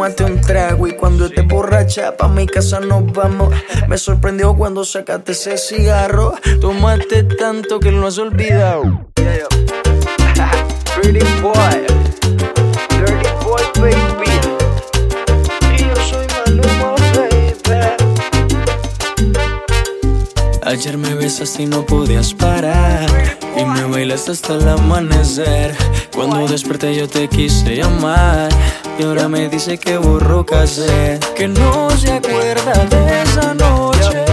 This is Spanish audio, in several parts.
Tómate un trago y cuando estés borracha pa' mi casa nos vamos. Me sorprendió cuando sacaste ese cigarro. Tómate tanto que lo has olvidado. Pretty boy, dirty boy, baby. Y yo soy Maluma, baby. Ayer me besaste y no podías parar. Y me bailaste hasta el amanecer. Cuando desperté yo te quise llamar. Y ahora me dice que borró casé. Que no se acuerda de esa noche.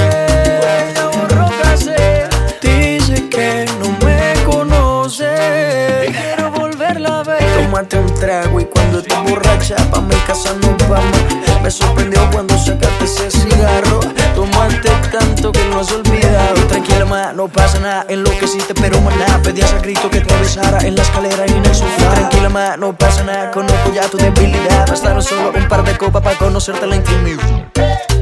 Ya borró casé. Dice que no me conoce. Quiero volverla a ver. Tómate un trago y cuando estés borracha pa' mi casa nos vamos. Me sorprendió cuando sacaste ese cigarro. No pasa nada. En lo que hiciste, pero maná. Pedías a grito que te en la escalera y en el sofá. Tranquila, ma, no pasa nada. Conozco ya tu debilidad. Bastaron solo un par de copas para conocerte la intimidad.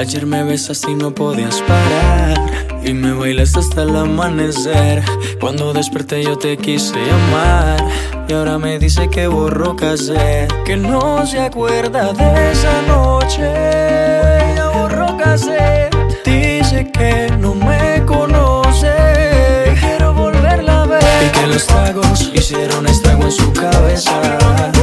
Ayer me besaste y no podías parar Y me bailaste hasta el amanecer. Cuando desperté yo te quise llamar Y ahora me dice que borró casé Que no se acuerda de esa noche. Ya borró casé Dice que no me conoce Quiero volverla a ver. Y que los tragos hicieron estrago en su cabeza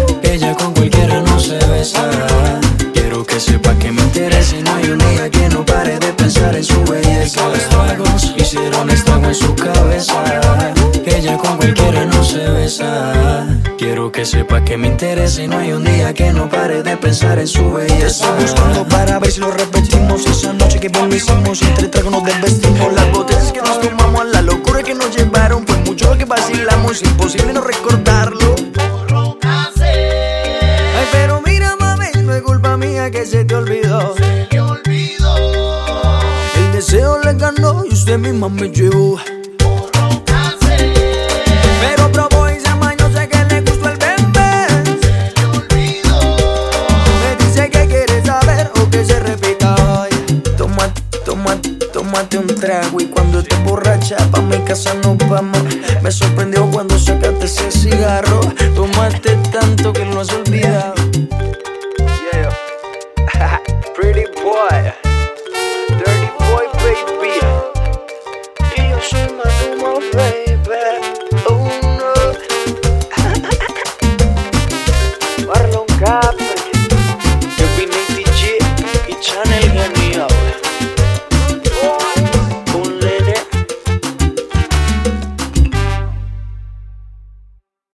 no se besa. Quiero que sepa que me interesa y no hay un día que no pare de pensar en su belleza. Estoy buscando para ver si lo repetimos Esa noche que hicimos Entre tragos nos desvestimos. Las botellas que nos tomamos La locura que nos llevaron. Fue mucho lo que vacilamos Imposible no recordarlo. Ay, pero mira mami No es culpa mía que se te olvidó. El deseo le ganó Y usted misma me llevó tómate, un trago y cuando estés borracha pa' mi casa nos vamos. Me sorprendió cuando sacaste ese cigarro. Tómate tanto que lo has olvidado.